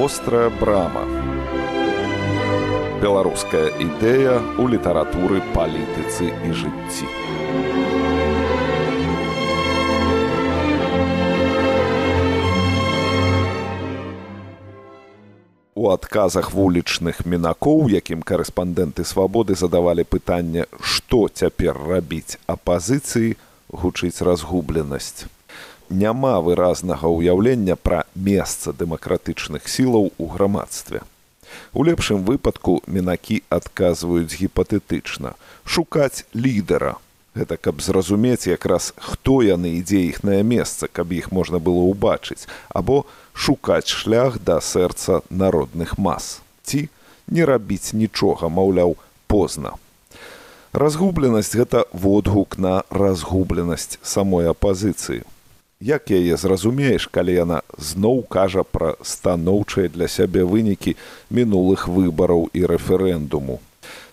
вострая брама. Беларуская ідэя ў літаратуры палітыцы і жыцці. У адказах вулічных мінакоў, якім карэспандэнты свабоды задавалі пытанне, што цяпер рабіць апазіцыі, гучыць разгубленасць няма выразнага ўяўлення пра месца дэмакратычных сілаў у грамадстве. У лепшым выпадку мінакі адказваюць гіпатэтычна шукаць лідара. Гэта каб зразумець якраз хто яны ідзе іхнае месца, каб іх можна было ўбачыць, або шукаць шлях да сэрца народных мас. Ці не рабіць нічога, маўляў, позна. Разгубленасць гэта водгук на разгубленасць самой апазіцыі як яе зразумееш калі яна зноў кажа пра станоўчыя для сябе вынікі мінулых выбараў і рэферэндуму.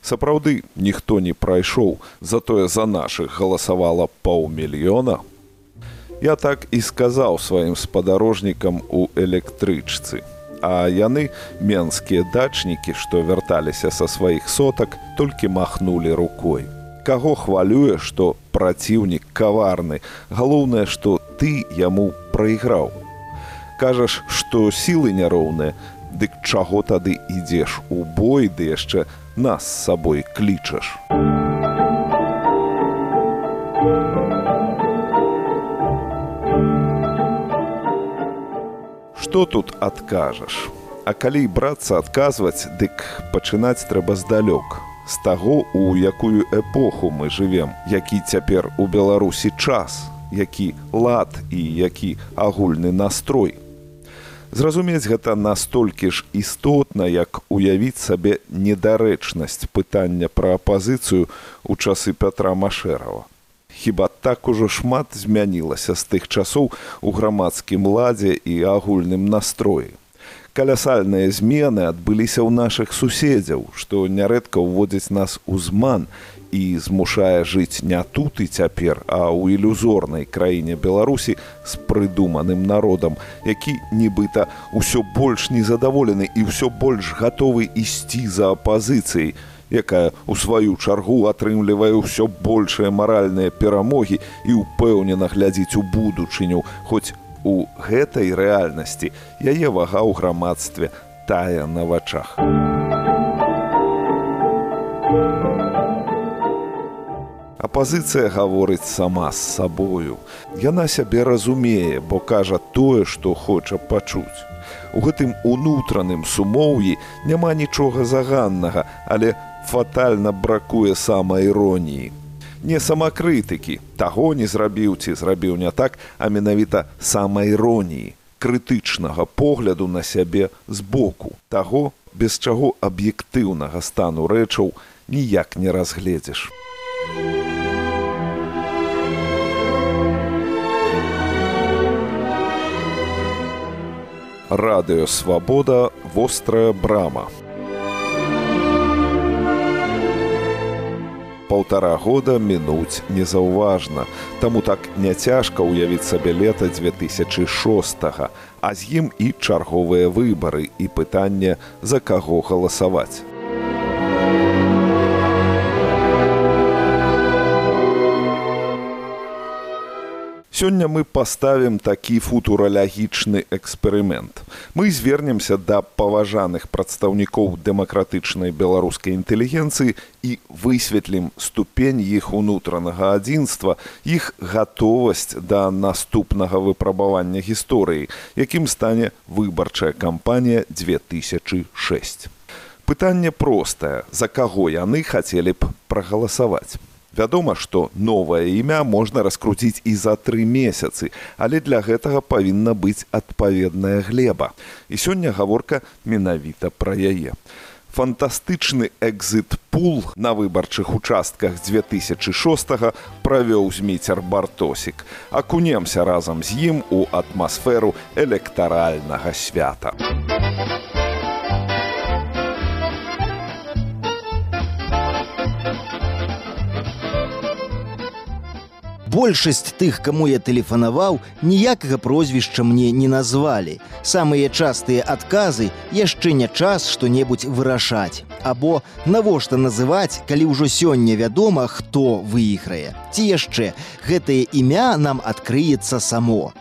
Сапраўды ніхто не прайшоў затое за нашых галасавала паўмільёна. Я так і сказаў сваім спадарожнікам у электрычцы. А яны менскія дачнікі што вярталіся са сваіх сотак толькі махнулі рукой. Каго хвалюе што праціўнік каварны галоўнае што ты яму прайграў. Кажаш, што сілы няроўныя, дык чаго тады ідзеш у бой ды яшчэ нас з сабой клічаш. Што тут адкажаш? А калі брацца адказваць, дык пачынаць трэба здалёк. З таго, у якую эпоху мы жывем, які цяпер у Беларусі час, які лад і які агульны настрой. Зразумець гэта настолькі ж істотна, як уявіць сабе недарэчнасць пытання пра апазіцыю ў часы Пятра Машэрава. Хіба так ужо шмат змянілася з тых часоў у грамадскім ладзе і агульным настроі. Калясальныя змены адбыліся ў нашых суседзяў, што нярэдка ўводзяць нас у зман і змушае жыць не тут і цяпер, а ў ілюзорнай краіне Беларусі з прыдуманым народам, які нібыта ўсё больш незадаволены і ўсё больш гатовы ісці за апазіцыяй, якая у сваю чаргу атрымлівае ўсё большыя маральныя перамогі і ўпэўнена глядзіць у будучыню, хоць у гэтай рэальнасці яе вага ў грамадстве тая на вачах. Апазіцыя гаворыць сама з сабою. Яна сябе разумее, бо кажа тое, што хоча пачуць. У гэтым унутраным сумоўі няма нічога заганнага, але фатальна бракуе самаіроніі. Не самакрытыкі, таго не зрабіў ці зрабіў не так, а менавіта самаіроніі, крытычнага погляду на сябе збоку, таго, без чаго аб'ектыўнага стану рэчаў ніяк не разгледзеш. радыё свабода вострая брама полтора года мінуць незаўважна. Таму так няцяжка ўявіць сабе лета 2006 а з ім і чарговыя выбары і пытанне за каго галасаваць Сёння мы паставім такі футуралагічны эксперымент. Мы звернемся да паважаных прадстаўнікоў дэмакратычнай беларускай інтэлігенцыі і высветлім ступень іх унутранага адзінства, іх гатовасць да наступнага выпрабавання гісторыі, якім стане выбарчая кампанія 2006. Пытанне простае, за каго яны хацелі б прагаласаваць. Вядома, што новае імя можна раскруціць і за тры месяцы, але для гэтага павінна быць адпаведная глеба. І сёння гаворка менавіта пра яе. Фантастычны экзит-пул на выбарчых участках 2006 правёў зміцер бартосік. Акунемся разам з ім у атмасферу электаральнага свята. Большасць тых, каму я тэлефанаваў, ніякага прозвішча мне не назвалі. Самыя частыя адказы яшчэ не час што-небудзь вырашаць. Або навошта называць, калі ўжо сёння вядома, хто выйграе. Ці яшчэ гэтае імя нам адкрыецца само.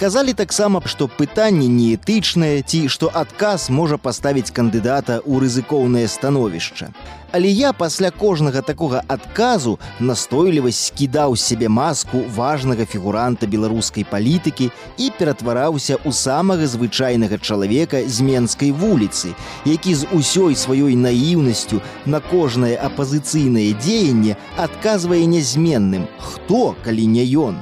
Казалі таксама, што пытанне неэтычнае ці што адказ можа паставіць кандыдата ў рызыкоўнае становішча. Але я пасля кожнага такога адказу настойлівасць скідаў сябе маску важнага фігуранта беларускай палітыкі і ператвараўся ў самага звычайнага чалавека з менскай вуліцы, які з усёй сваёй наіўнасцю на кожнае апазіцыйнае дзеянне адказвае нязменным, хто, калі не ён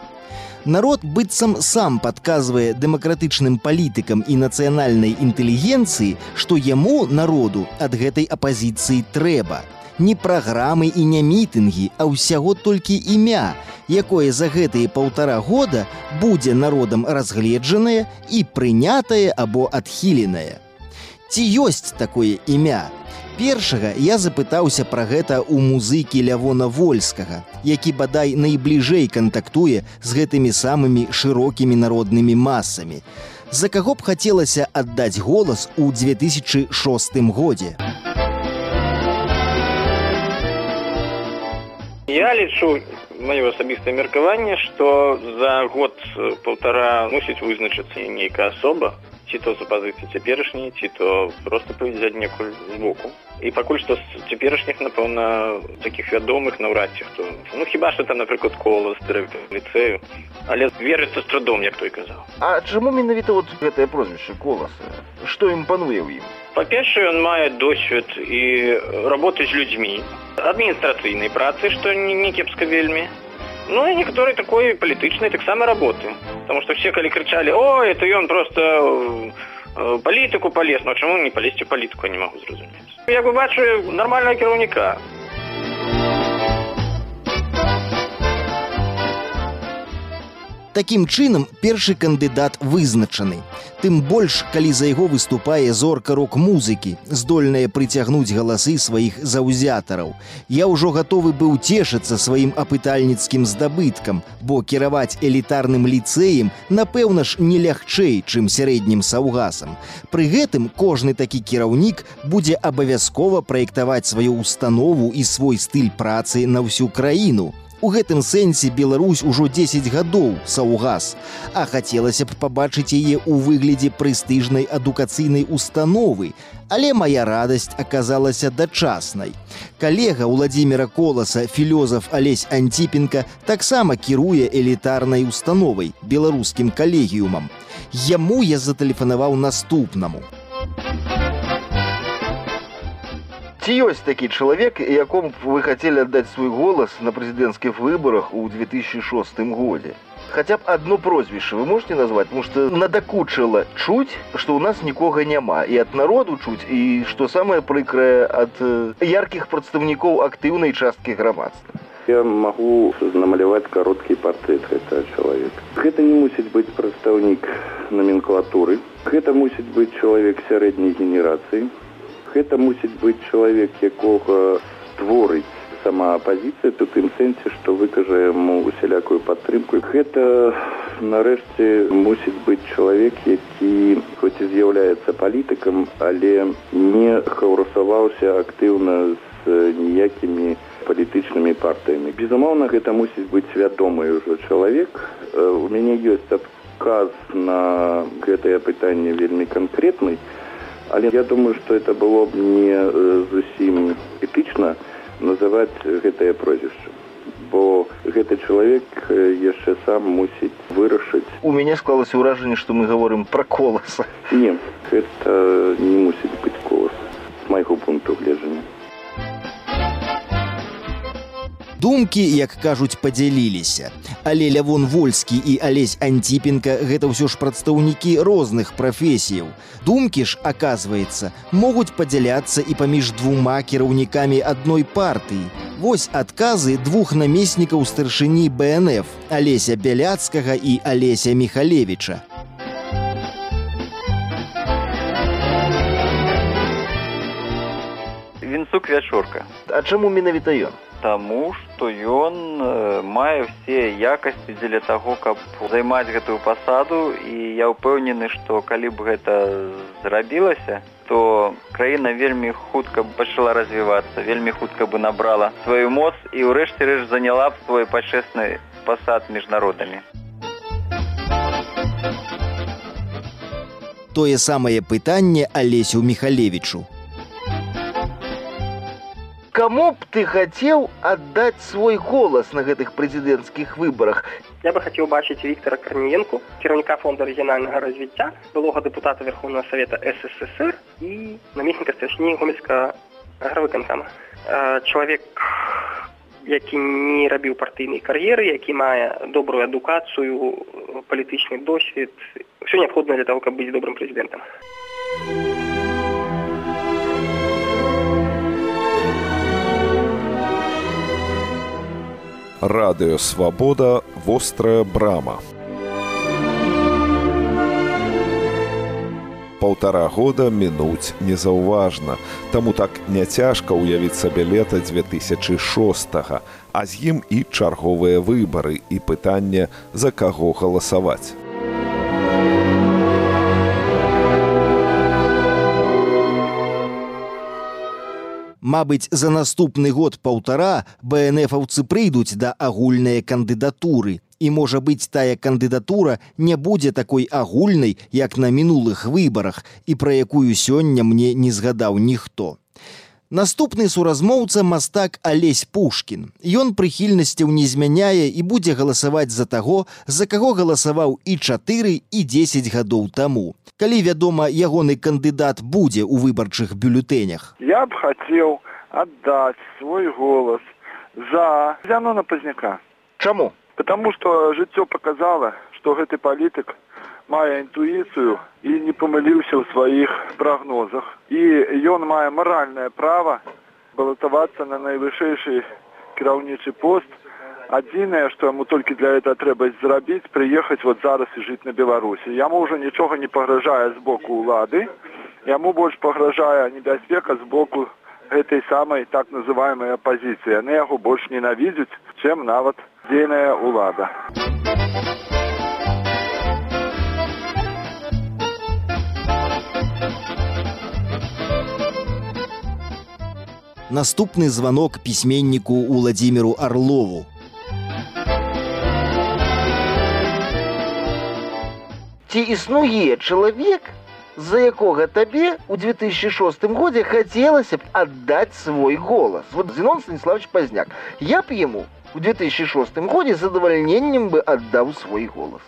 народ быццам сам падказвае дэмакратычным палітыкам і нацыянальнай інтэлігенцыі, што яму народу ад гэтай апазіцыі трэба. Не праграмы і не мітынгі, а ўсяго толькі імя, якое за гэтыя паўтара года будзе народам разгледжанае і прынятае або адхіленае. Ці ёсць такое імя? Першага я запытаўся пра гэта ў музыкі лявона вольскага, які бадай найбліжэй кантактуе з гэтымі самымі шырокімі народнымі масамі. За каго б хацелася аддаць голас у 2006 годзе. Я лічу маё асабістае меркаванне, што за год паўтара мусіць вызначыцца нейкая асоба, ці то з апазіцыі цяперашняй ці то просто павядзяць некуль збоку і пакуль што з цяперашніх напэўна таких вядомых наўрад ці хто ну хіба што там напрыклад кола дырэктар ліцэю але верыцца з трудом як той казаў А чаму менавіта вот гэтае прозвішча коласа што ім пануе ў ім па-першае ён мае досвед і работы з людзьмі адміністрацыйнай працы што не, не кепска вельмі Ну и некоторые такой политичной так само работы. Потому что все, коли кричали, о, это он просто э, э, политику полез, но чему не полезть в политику, я не могу зрозуметь. Я бачу нормального керовника. Такім чынам першы кандыдат вызначаны. Тым больш, калі за яго выступае зорка рок-музыкі, здольная прыцягнуць галасы сваіх заўзятараў. Я ўжо гатовы быў цешыцца сваім апытальніцкім здабыткам, бо кіраваць элітарным ліцэем, напэўна ж, не лягчэй, чым сярэднім саўгасам. Пры гэтым кожны такі кіраўнік будзе абавязкова праектаваць сваю установу і свой стыль працы на ўсю краіну. У гэтым сэнсе Беларусь ужо 10 гадоў саўгас, а хацелася б пабачыць яе ў выглядзе прэстыжнай адукацыйнай установы, але моя радасць аказалася дачаснай. Калега Владдзіміра Коласа філёзаф Алесь Анціпенка таксама кіруе элітарнай установай беларускім калегіумам. Яму я затэлефанаваў наступнаму. Ці ёсць такі чалавек, якому вы хацелі аддаць свой голас на прэзідэнцкіх выбарах у 2006 годзе. Хаця б одно прозвішча вы можете назваць, тому што надакучыла чуць, што ў нас нікога няма і ад народу чуць і што самае прыкрае ад яркіх прадстаўнікоў актыўнай часткі грамадства. Я магу намаляваць кароткі партрэт гэтага чалавека. Гэта не мусіць быць прадстаўнік номенклатуры. Гэта мусіць быць чалавек сярэдняй генерацыі, гэта мусіць быць чалавек якога творыць сама апазіцыя тут тым сэнсе што выкажа яму усялякую падтрымку. Гэта нарэшце мусіць быць чалавек які хоць і з'яўляецца палітыкам але не хаўрасаваўся актыўна з ніякімі палітычнымі партыямі. Безумоўна гэта мусіць быць вядомы ўжо чалавек. У мяне ёсць адказ на гэтае пытанне вельмі канкрэтнай але я думаю что это было б не э, зусім этычна называть гэтае прозвішча. Бо гэты чалавек яшчэ сам мусіць вырашыць. У мяне склалася ўражанне што мы гаворым пра коласа. Не это не мусіць быць колас з майго пункту гледжання Думкі, як кажуць, падзяліліся. Але Лявон Вольскі і Алесь Анціпенка гэта ўсё ж прадстаўнікі розных прафесіяў. Думкі ж, аказваецца, могуць падзяляцца і паміж двума кіраўнікамі адной партыі. Вось адказы двух намеснікаў старшыні БНФ, Алеся Бяляцкага і Алеся Михалевіча. Яцук вячорка. А чаму менавіта ён? Таму што ён э, мае ўсе якасці дзеля таго, каб займаць гэтую пасаду і я ўпэўнены, што калі б гэта зрабілася, то краіна вельмі хутка пачала развівацца, вельмі хутка бы набрала сваю моц і ўрэшце рэш заняла б свой пачэсны пасад між народамі. Тое самае пытанне Алесю Михалевічу. Каму б ты хацеў аддаць свой голас на гэтых прэзідэнцкіх выбарах? Я бы хацеў бачыць Віктора Карніенку, кіраўніка фонда рэгіянальнага развіцця, былога дэпутата Верховного Совета СССР і намесніка старшыні гомельскага агравыканкама. Чалавек, які не рабіў партыйнай кар'еры, які мае добрую адукацыю, палітычны досвед, ўсё неабходна для того, каб быць добрым прэзідэнтам. Радыё свабода вострая брама. Полтора года мінуць незаўважна. Таму так няцяжка ўявіць сабе лета 2006 а з ім і чарговыя выбары і пытанне за каго галасаваць Мабыць, за наступны год паўтара БНФаўцы прыйдуць да агульныя кандыдатуры. І можа быць, тая кандыдатура не будзе такой агульнай, як на мінулых выбарах і пра якую сёння мне не згадаў ніхто. Наступны суразмоўца мастак Алесь Пушкін. Ён прыхільнасцяў не змяняе і будзе галасаваць за таго, за каго галасаваў і чатыры і 10 гадоў таму. Калі вядома, ягоны кандыдат будзе ў выбарчых бюлетэнях. Я б хацеў аддаць свой голас за Зянона пазняка. Чаму? Потому што жыццё показала, што гэты палітык мае інтуіцыю і не памыліўся ў сваіх прагнозах і ён мае маральнае права балатавацца на найвышэйшы кіраўнічы пост. Адзінае што яму толькі для этого трэба зрабіць прыехаць вот зараз і жыць на беларусі яму ўжо нічога не пагражае з боку ўлады яму больш пагражае небяспека з боку гэтай самай так называемой апозіцыі яны яго больш ненавідзяць чым нават дзейная ўлада Наступны званок пісьменніку Уладзіміру Арлову. Ці існуе чалавек, за якога табе ў 2006 годзе хацелася б аддаць свой голас. Вот Зінон Станіславович Пазняк. Я б яму у 2006 годзе задавальненнем бы аддаў свой голас.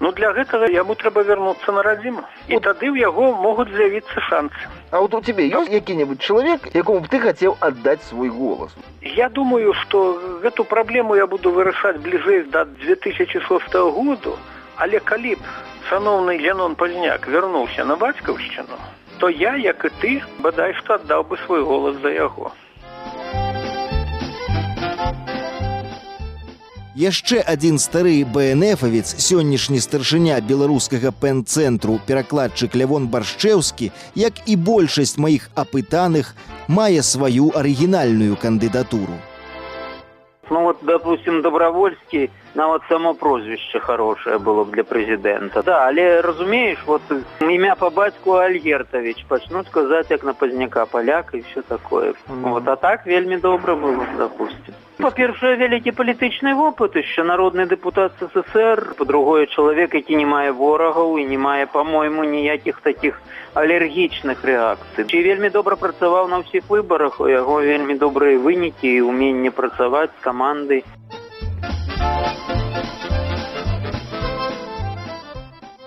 Ну для гэтага яму трэба вярнуцца на радзіму і тады ў яго могуць з'явіцца шансы. А вот у цябе ёсць які-небудзь чалавек, якому б ты хацеў аддаць свой голас. Я думаю, што гэту праблему я буду вырашаць бліжэй да 2006 году, але калі б шаноўны Янон пазняк вярнуўся на бацькаўшчыну, то я, як і ты, бадай што аддаў бы свой голас за яго. Яшчэ адзін стары БНФавец, сённяшні старшыня беларускага пэн-цэнтру, перакладчык Лявон Баршчэўскі, як і большасць маіх апытаных, мае сваю арыгінальную кандыдатуру. Ну вот, допустим, добровольский, нават само прозвище хорошее было б для президента. Да, але разумеешь, вот имя по батьку Альгертович, почнут сказать, як на поздняка поляк и все такое. Mm. Вот, а так вельми добро было, допустим. По-першае, вялікі палітычны вопыт, яшчэ народны дэпутат ССР, па-другое, чалавек, які не мае ворагаў і не мае, па-мойму, ніякіх такіх алергічных рэакцый. Ці вельмі добра працаваў на ўсіх выбарах, у яго вельмі добрыя вынікі і ўменне працаваць з камандай.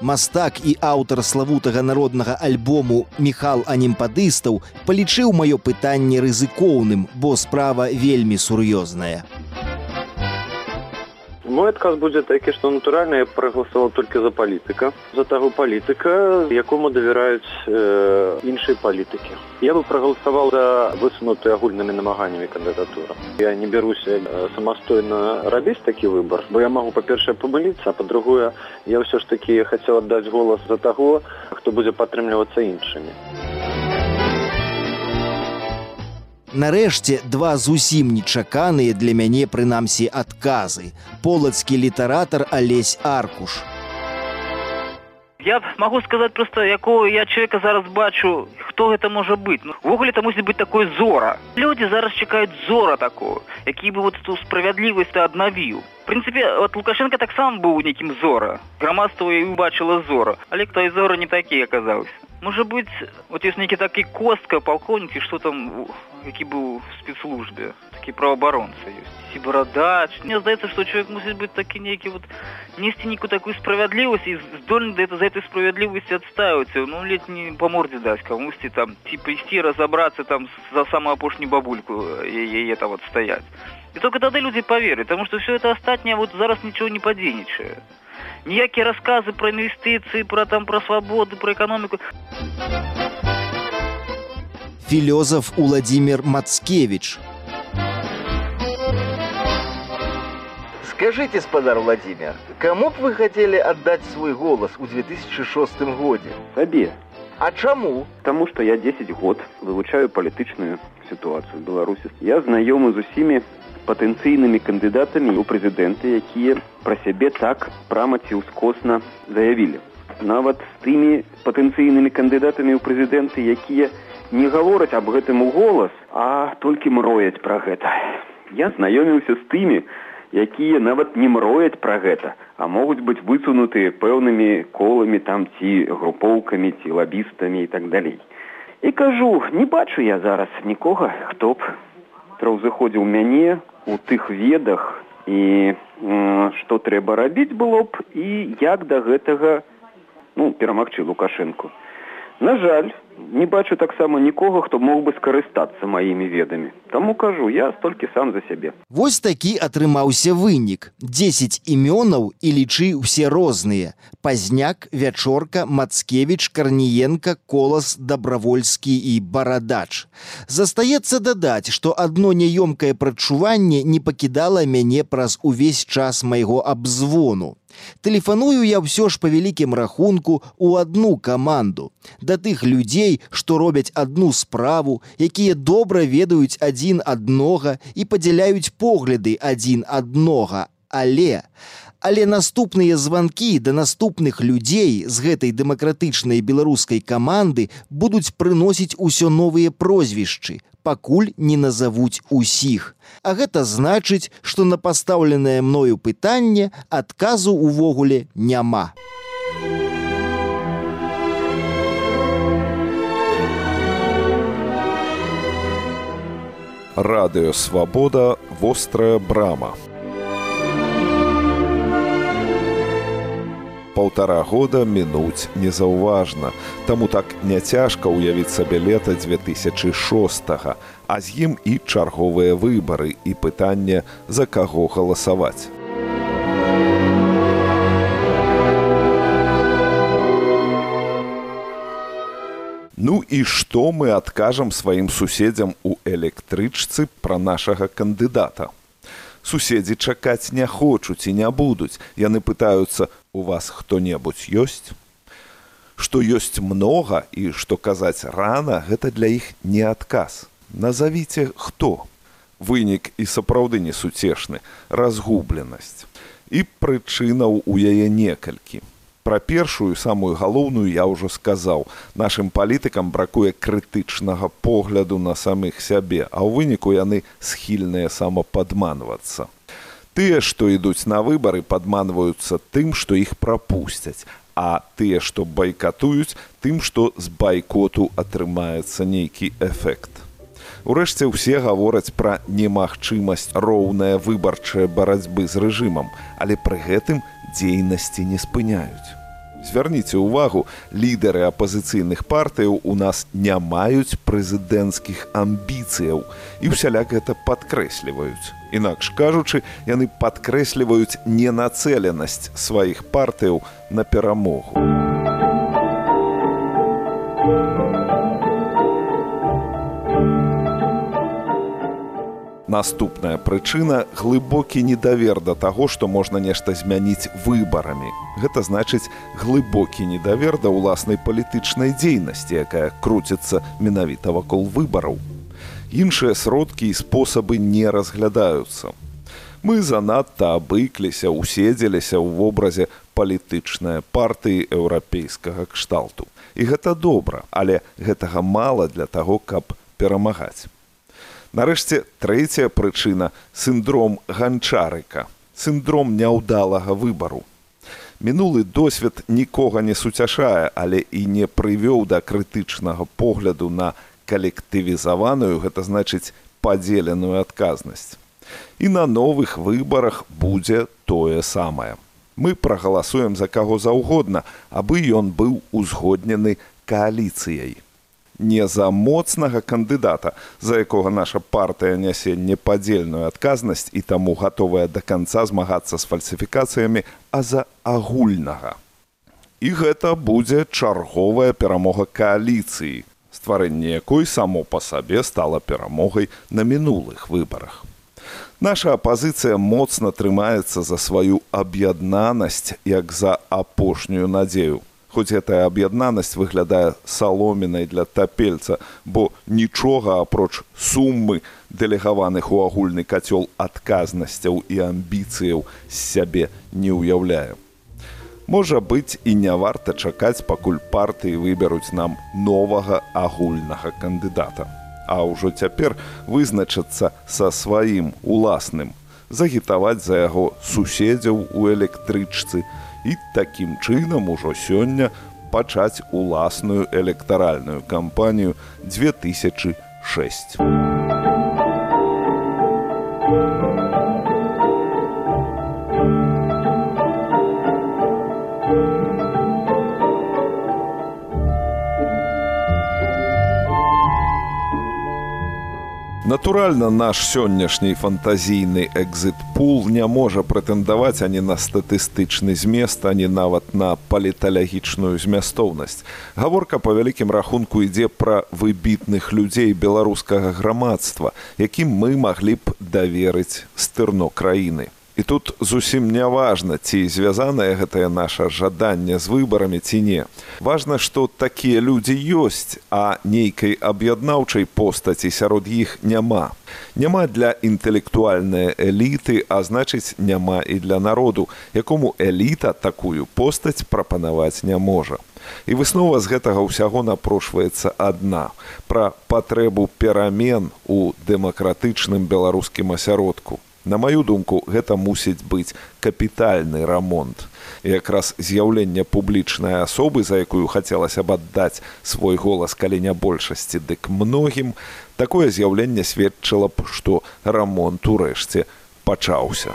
Мастак і аўтар славутага народнага альбому Міхал анімпадыстаў палічыў маё пытанне рызыкоўным, бо справа вельмі сур'ёзная. Мой адказ будзе такі, што натуральна я прагаласаваў толькі за палітыка, за таго палітыка, якому давяраюць э, іншыя палітыкі. Я бы прагаласаваў за высунуты агульнымі намаганнямі кандыдатура. Я не бяруся э, самастойна рабіць такі выбар, бо я магу па-першае памыліцца, а па-другое, я ўсё ж такі хацеў аддаць голас за таго, хто будзе падтрымлівацца іншымі. Нарэшце два зусім нечаканыя для мяне прынамсі адказы. Полацкі літаратар Алесь Аркуш. Я могу сказать просто, якого я человека зараз бачу, хто гэта можа быць. Ну, ввогуле это мусіць быць такое зора. Люди зараз чекаюць зора такого, які бы вот эту справядлівасць аднавіў. В прынцыпе, от Лукашенко таксама быў нейкім зора. Грамадства і убачыла зора, але хто і зора не такі аказаўся. Можа быць, вот ёсць нейкі такі костка палкоўнік і што там які быў в спецслужбе, такі праваабаронца ёсць. Ці барадач. Мне здаецца, што чалавек мусіць быць такі нейкі вот несці нейкую такую справядлівасць і здольны да за этой справядлівасці адстаюцца ну ледь не па мордзе даць камусьці там ці прыйсці разабрацца там за самую апошнюю бабульку яе там вот стаять і только тады людзі поверы потому что все это астатняе вот зараз нічого не падзейнічае ніякія рассказы про інвестыцыі про там про свабоды про эканоміку філёзаф владимир мацкевич Скажите, спадар Владимир, кому б вы хотели отдать свой голос у 2006 годе? Табе. А чаму? Таму што я 10 год вывучаю палітычную сітуацыю беларусі. Я знаёмы з усімі патэнцыйнымі кандыдатамі ў прэзідэнты, якія пра сябе так прама ці ўскосна заявілі. Нават з тымі патэнцыйнымі кандыдатамі ў прэзідэнты, якія не гавораць аб гэтым у голас, а толькі мрояць пра гэта. Я знаёміўся з тымі, якія нават не мрояць пра гэта, а могуць быць высунутыя пэўнымі коламі там ці групоўкамі ці лабістамі і так далей. І кажу, не бачу я зараз нікога, хто б траўзыходзіў мяне у тых ведах і што трэба рабіць было б і як да гэтага ну, перамагчы лукашэнку. На жаль, не бачу таксама нікога, хто мог бы скарыстацца маімі ведамі. Таму кажу, я столькі сам за сябе. Вось такі атрымаўся вынік. 10 імёнаў і лічы ўсе розныя. Пазняк, вячорка, Мацкевіч, Карніенка, колас, дабравольскі і барадач. Застаецца дадаць, што адно няёмкае прачуванне не пакідала мяне праз увесь час майго абзвону. Тэлефаную я ўсё ж па вялікім рахунку у адну каманду да тых людзей, што робяць адну справу, якія добра ведаюць адзін аднога і падзяляюць погляды адзін аднога, але Але наступныя званкі да наступных людзей з гэтай дэмакратычнай беларускай каманды будуць прыносіць усё новыя прозвішчы, пакуль не назавуць усіх. А гэта значыць, што на пастаўленае мною пытанне адказу ўвогуле няма. Радыё свабода вострая брама. Паўтара года мінуць незаўважна. Таму так няцяжка ўявіць сабе лета 2006, а з ім і чарговыя выбары і пытанне, за каго галасаваць. Ну і што мы адкажам сваім суседзям у электрычцы пра нашага кандыдата суседзі чакаць не хочуць і не будуць яны пытаюцца у вас хто-небудзь ёсць? Што ёсць многа і што казаць рана гэта для іх не адказ. Назавіце хто. Вынік і сапраўды несуцешны. Разгубленасць. І прычынаў у яе некалькі. Пра першую самую галоўную я ўжо сказаў. Нашим палітыкам бракуе крытычнага погляду на самых сябе а ў выніку яны схільныя самападманвацца тыя што ідуць на выбары падманваюцца тым што іх прапусцяць а тыя што байкатуюць тым што з байкоту атрымаецца нейкі эфект Урэшце ўсе гавораць пра немагчымасць роўная выбарчая барацьбы з рэжымам, але пры гэтым дзейнасці не спыняюць. Звярніце ўвагу, лідары апазіцыйных партыяў у нас не маюць прэзідэнцкіх амбіцыяў і ўсяляк гэта падкрэсліваюць. Інакш кажучы, яны падкрэсліваюць ненацэленасць сваіх партыяў на перамогу. Наступная прычына глыбокі недавер да таго, што можна нешта змяніць выбарамі. Гэта значыць глыбокі недавер да ўласнай палітычнай дзейнасці, якая круціцца менавіта вакол выбараў. іншыя сродкі і спосабы не разглядаюцца мы занадта абыкліся уседзеліся ў вобразе палітычнай партыі еўрапейскага кшталту і гэта добра але гэтага мала для таго каб перамагаць нарэшце трэцяя прычына синдром ганчарыка синдром няўдалага выбару. Мінулы досвед нікога не суцяшае але і не прывёў да крытычнага погляду на калектывізаваную гэта значыць падзеленую адказнасць. І на новых выбарах будзе тое самае. Мы прагаласуем за каго заўгодна абы ён быў узгоднены кааліцыяй не за моцнага кандыдата, за якога наша партыя нясе непадзельную адказнасць і таму гатовая да канца змагацца з фальсіфікацыямі, а за агульнага. І гэта будзе чарговая перамога кааліцыі, стварэнне якой само па сабе стала перамогай на мінулых выбарах. Наша апазіцыя моцна трымаецца за сваю аб'яднанасць як за апошнюю надзею хоць гэтая аб'яднанасць выглядае саломінай для тапельца, бо нічога апроч сумы дэлегаваных у агульны кацёл адказнасцяў і амбіцыяў з сябе не ўяўляе. Можа быць і не варта чакаць, пакуль партыі выберуць нам новага агульнага кандыдата. А ўжо цяпер вызначацца са сваім уласным, загітаваць за яго суседзяў у электрычцы, і такім чынам ужо сёння пачаць уласную электаральную кампанію 2006. Натуральна, наш сённяшні фантазійны экзит-пул не можа прэтэндаваць ані на статыстычны змест, ані нават на паліталагічную змястоўнасць. Гаворка па вялікім рахунку ідзе пра выбітных людзей беларускага грамадства, якім мы маглі б даверыць стырно краіны. І тут зусім не важна, ці звязанае гэтае наша жаданне з выбарамі ці не. Важна, што такія людзі ёсць, а нейкай аб'яднаўчай постаці сярод іх няма. Няма для інтэлектуальнай эліты, а значыць, няма і для народу, якому эліта такую постаць прапанаваць не можа. І выснова з гэтага ўсяго напрошваецца адна пра патрэбу перамен у дэмакратычным беларускім асяродку. На маю думку, гэта мусіць быць капітальны рамонт. І якраз з'яўленне публічнай асобы, за якую хацелася б аддаць свой голас калі не большасці, дык многім такое з'яўленне сведчыла б, што рамонт урэшце пачаўся.